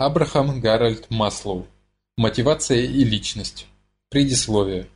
Абрахам Гарольд Маслоу. Мотивация и личность. Предисловие.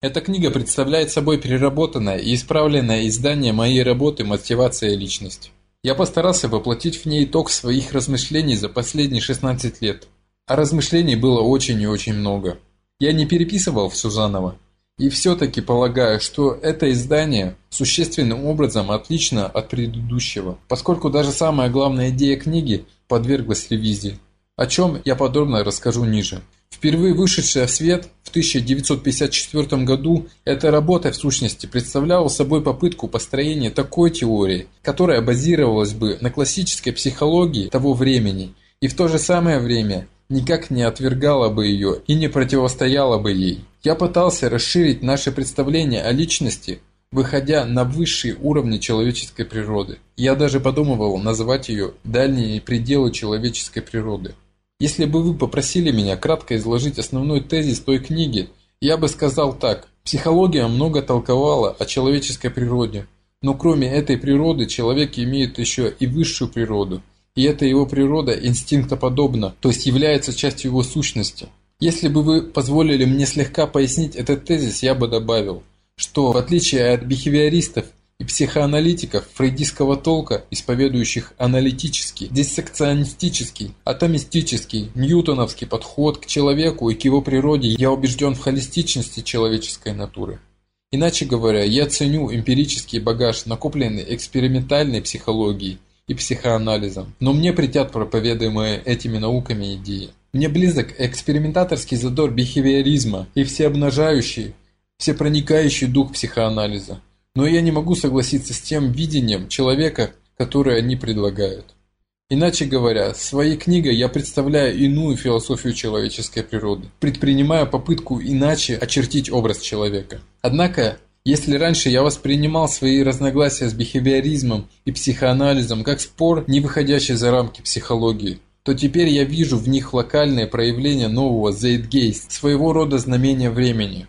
Эта книга представляет собой переработанное и исправленное издание моей работы «Мотивация и личность». Я постарался воплотить в ней итог своих размышлений за последние 16 лет. А размышлений было очень и очень много. Я не переписывал все заново. И все-таки полагаю, что это издание существенным образом отлично от предыдущего, поскольку даже самая главная идея книги подверглась ревизии, о чем я подробно расскажу ниже. Впервые вышедшая в свет в 1954 году, эта работа в сущности представляла собой попытку построения такой теории, которая базировалась бы на классической психологии того времени и в то же самое время никак не отвергала бы ее и не противостояла бы ей. Я пытался расширить наше представление о личности, выходя на высшие уровни человеческой природы. Я даже подумывал назвать ее «дальние пределы человеческой природы». Если бы вы попросили меня кратко изложить основной тезис той книги, я бы сказал так. Психология много толковала о человеческой природе, но кроме этой природы человек имеет еще и высшую природу – и эта его природа инстинктоподобна, то есть является частью его сущности. Если бы вы позволили мне слегка пояснить этот тезис, я бы добавил, что в отличие от бихевиористов и психоаналитиков фрейдистского толка, исповедующих аналитический, диссекционистический, атомистический, ньютоновский подход к человеку и к его природе, я убежден в холистичности человеческой натуры. Иначе говоря, я ценю эмпирический багаж, накопленный экспериментальной психологией, и психоанализом, но мне притят проповедуемые этими науками идеи. Мне близок экспериментаторский задор бихевиоризма и всеобнажающий, всепроникающий дух психоанализа. Но я не могу согласиться с тем видением человека, которое они предлагают. Иначе говоря, своей книгой я представляю иную философию человеческой природы, предпринимая попытку иначе очертить образ человека. Однако если раньше я воспринимал свои разногласия с бихевиоризмом и психоанализом как спор, не выходящий за рамки психологии, то теперь я вижу в них локальное проявление нового zeitgeist, своего рода знамения времени.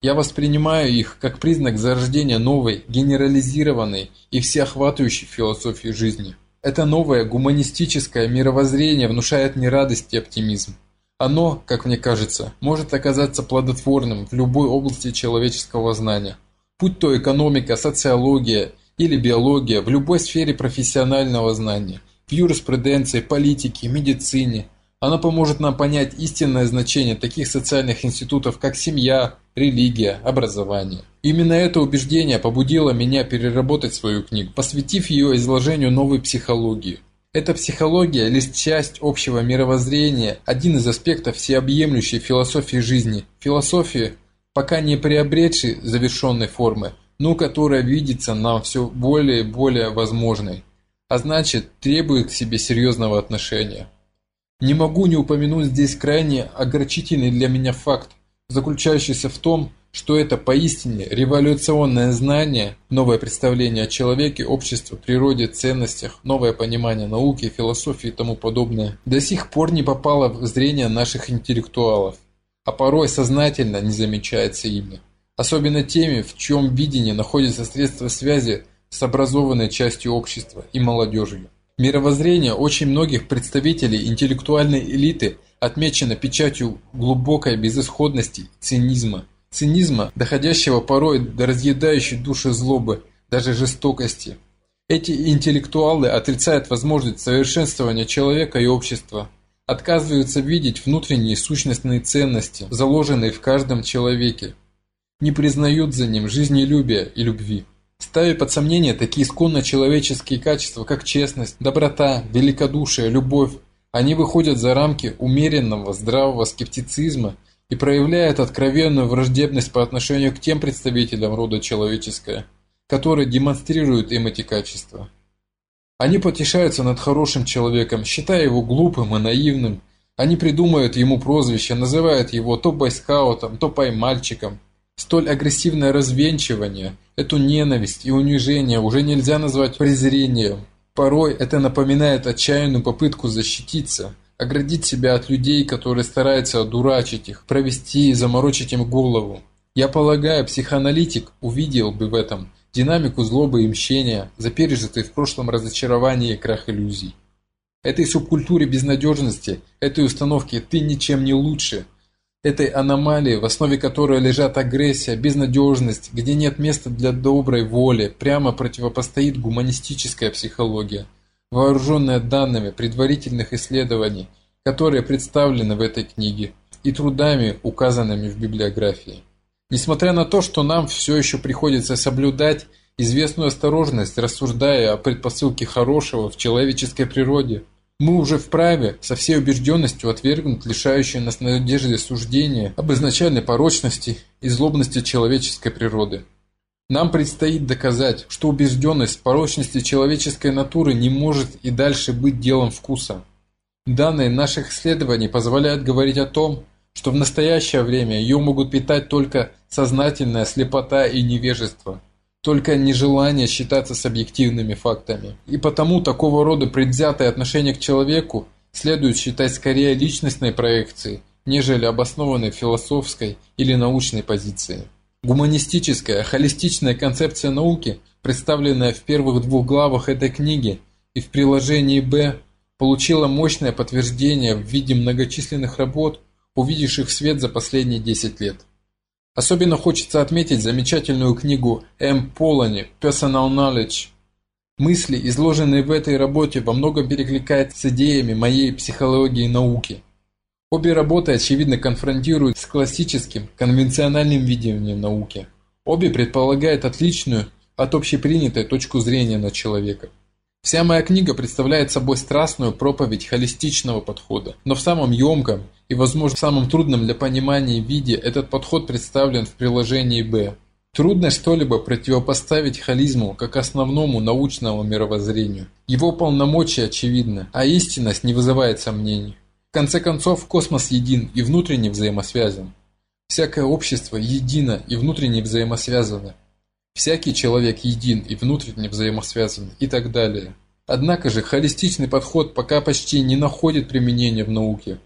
Я воспринимаю их как признак зарождения новой, генерализированной и всеохватывающей философии жизни. Это новое гуманистическое мировоззрение внушает мне радость и оптимизм. Оно, как мне кажется, может оказаться плодотворным в любой области человеческого знания – будь то экономика, социология или биология, в любой сфере профессионального знания, в юриспруденции, политике, медицине. Она поможет нам понять истинное значение таких социальных институтов, как семья, религия, образование. Именно это убеждение побудило меня переработать свою книгу, посвятив ее изложению новой психологии. Эта психология – лишь часть общего мировоззрения, один из аспектов всеобъемлющей философии жизни. Философия пока не приобретшей завершенной формы, но которая видится нам все более и более возможной, а значит требует к себе серьезного отношения. Не могу не упомянуть здесь крайне огорчительный для меня факт, заключающийся в том, что это поистине революционное знание, новое представление о человеке, обществе, природе, ценностях, новое понимание науки, философии и тому подобное, до сих пор не попало в зрение наших интеллектуалов а порой сознательно не замечается ими. Особенно теми, в чьем видении находятся средства связи с образованной частью общества и молодежью. Мировоззрение очень многих представителей интеллектуальной элиты отмечено печатью глубокой безысходности цинизма. Цинизма, доходящего порой до разъедающей души злобы, даже жестокости. Эти интеллектуалы отрицают возможность совершенствования человека и общества, отказываются видеть внутренние сущностные ценности, заложенные в каждом человеке, не признают за ним жизнелюбия и любви. Ставя под сомнение такие исконно человеческие качества, как честность, доброта, великодушие, любовь, они выходят за рамки умеренного, здравого скептицизма и проявляют откровенную враждебность по отношению к тем представителям рода человеческого, которые демонстрируют им эти качества. Они потешаются над хорошим человеком, считая его глупым и наивным. Они придумают ему прозвище, называют его то бойскаутом, то поймальчиком. Столь агрессивное развенчивание, эту ненависть и унижение уже нельзя назвать презрением. Порой это напоминает отчаянную попытку защититься, оградить себя от людей, которые стараются одурачить их, провести и заморочить им голову. Я полагаю, психоаналитик увидел бы в этом – динамику злобы и мщения за пережитые в прошлом разочарование и крах иллюзий. Этой субкультуре безнадежности, этой установке «ты ничем не лучше», этой аномалии, в основе которой лежат агрессия, безнадежность, где нет места для доброй воли, прямо противопостоит гуманистическая психология, вооруженная данными предварительных исследований, которые представлены в этой книге, и трудами, указанными в библиографии. Несмотря на то, что нам все еще приходится соблюдать известную осторожность, рассуждая о предпосылке хорошего в человеческой природе, мы уже вправе со всей убежденностью отвергнуть лишающие нас надежды суждения об изначальной порочности и злобности человеческой природы. Нам предстоит доказать, что убежденность порочности человеческой натуры не может и дальше быть делом вкуса. Данные наших исследований позволяют говорить о том, что в настоящее время ее могут питать только сознательная слепота и невежество, только нежелание считаться с объективными фактами. И потому такого рода предвзятое отношение к человеку следует считать скорее личностной проекцией, нежели обоснованной философской или научной позицией. Гуманистическая, холистичная концепция науки, представленная в первых двух главах этой книги и в приложении «Б», получила мощное подтверждение в виде многочисленных работ, увидевших свет за последние 10 лет. Особенно хочется отметить замечательную книгу М. Полани «Personal Knowledge». Мысли, изложенные в этой работе, во многом перекликаются с идеями моей психологии науки. Обе работы, очевидно, конфронтируют с классическим, конвенциональным видением науки. Обе предполагают отличную от общепринятой точку зрения на человека. Вся моя книга представляет собой страстную проповедь холистичного подхода, но в самом емком и, возможно, самом трудном для понимания виде этот подход представлен в приложении «Б». Трудно что-либо противопоставить холизму как основному научному мировоззрению. Его полномочия очевидны, а истинность не вызывает сомнений. В конце концов, космос един и внутренне взаимосвязан. Всякое общество едино и внутренне взаимосвязано. Всякий человек един и внутренне взаимосвязан и так далее. Однако же холистичный подход пока почти не находит применения в науке.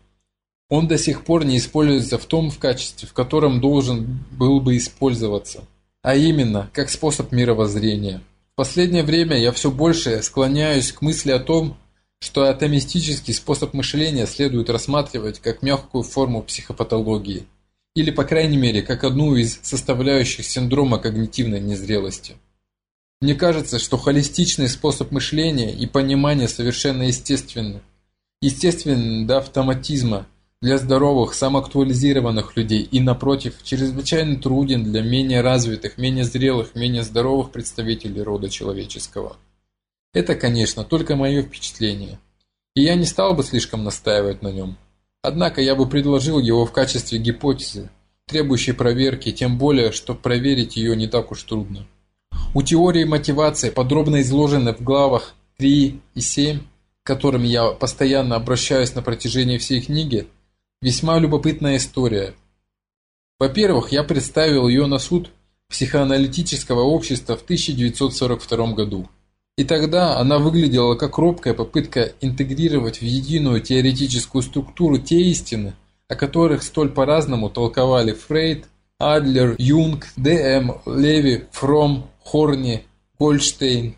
Он до сих пор не используется в том в качестве, в котором должен был бы использоваться, а именно как способ мировоззрения. В последнее время я все больше склоняюсь к мысли о том, что атомистический способ мышления следует рассматривать как мягкую форму психопатологии – или, по крайней мере, как одну из составляющих синдрома когнитивной незрелости. Мне кажется, что холистичный способ мышления и понимания совершенно естественны. Естественны до автоматизма для здоровых, самоактуализированных людей и, напротив, чрезвычайно труден для менее развитых, менее зрелых, менее здоровых представителей рода человеческого. Это, конечно, только мое впечатление. И я не стал бы слишком настаивать на нем. Однако я бы предложил его в качестве гипотезы, требующей проверки, тем более, что проверить ее не так уж трудно. У теории мотивации, подробно изложенной в главах 3 и 7, к которым я постоянно обращаюсь на протяжении всей книги, весьма любопытная история. Во-первых, я представил ее на суд психоаналитического общества в 1942 году. И тогда она выглядела как робкая попытка интегрировать в единую теоретическую структуру те истины, о которых столь по-разному толковали Фрейд, Адлер, Юнг, Д.М. Леви, Фром, Хорни, Гольдштейн.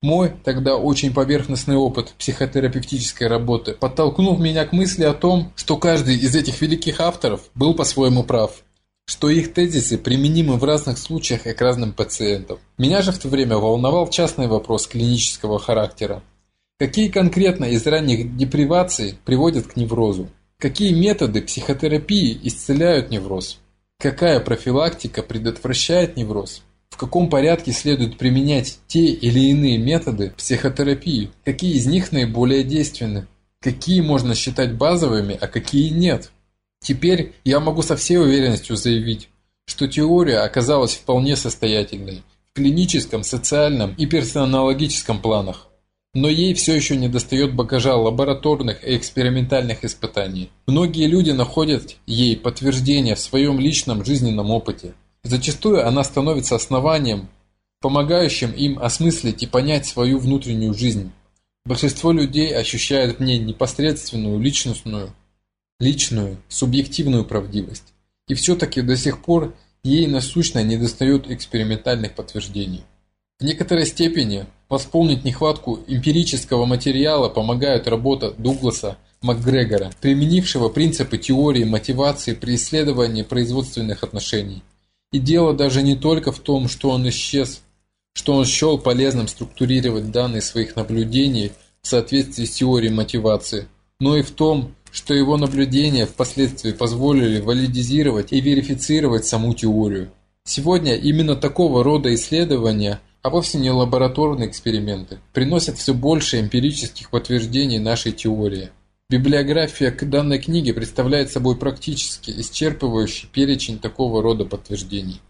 Мой тогда очень поверхностный опыт психотерапевтической работы подтолкнул меня к мысли о том, что каждый из этих великих авторов был по-своему прав что их тезисы применимы в разных случаях и к разным пациентам. Меня же в то время волновал частный вопрос клинического характера. Какие конкретно из ранних деприваций приводят к неврозу? Какие методы психотерапии исцеляют невроз? Какая профилактика предотвращает невроз? В каком порядке следует применять те или иные методы психотерапии? Какие из них наиболее действенны? Какие можно считать базовыми, а какие нет? Теперь я могу со всей уверенностью заявить, что теория оказалась вполне состоятельной в клиническом, социальном и персонологическом планах. Но ей все еще недостает багажа лабораторных и экспериментальных испытаний. Многие люди находят ей подтверждение в своем личном жизненном опыте. Зачастую она становится основанием, помогающим им осмыслить и понять свою внутреннюю жизнь. Большинство людей ощущают в ней непосредственную личностную личную, субъективную правдивость. И все-таки до сих пор ей насущно недостает экспериментальных подтверждений. В некоторой степени Восполнить нехватку эмпирического материала помогает работа Дугласа МакГрегора, применившего принципы теории мотивации при исследовании производственных отношений. И дело даже не только в том, что он исчез, что он счел полезным структурировать данные своих наблюдений в соответствии с теорией мотивации, но и в том, что его наблюдения впоследствии позволили валидизировать и верифицировать саму теорию. Сегодня именно такого рода исследования, а вовсе не лабораторные эксперименты, приносят все больше эмпирических подтверждений нашей теории. Библиография к данной книге представляет собой практически исчерпывающий перечень такого рода подтверждений.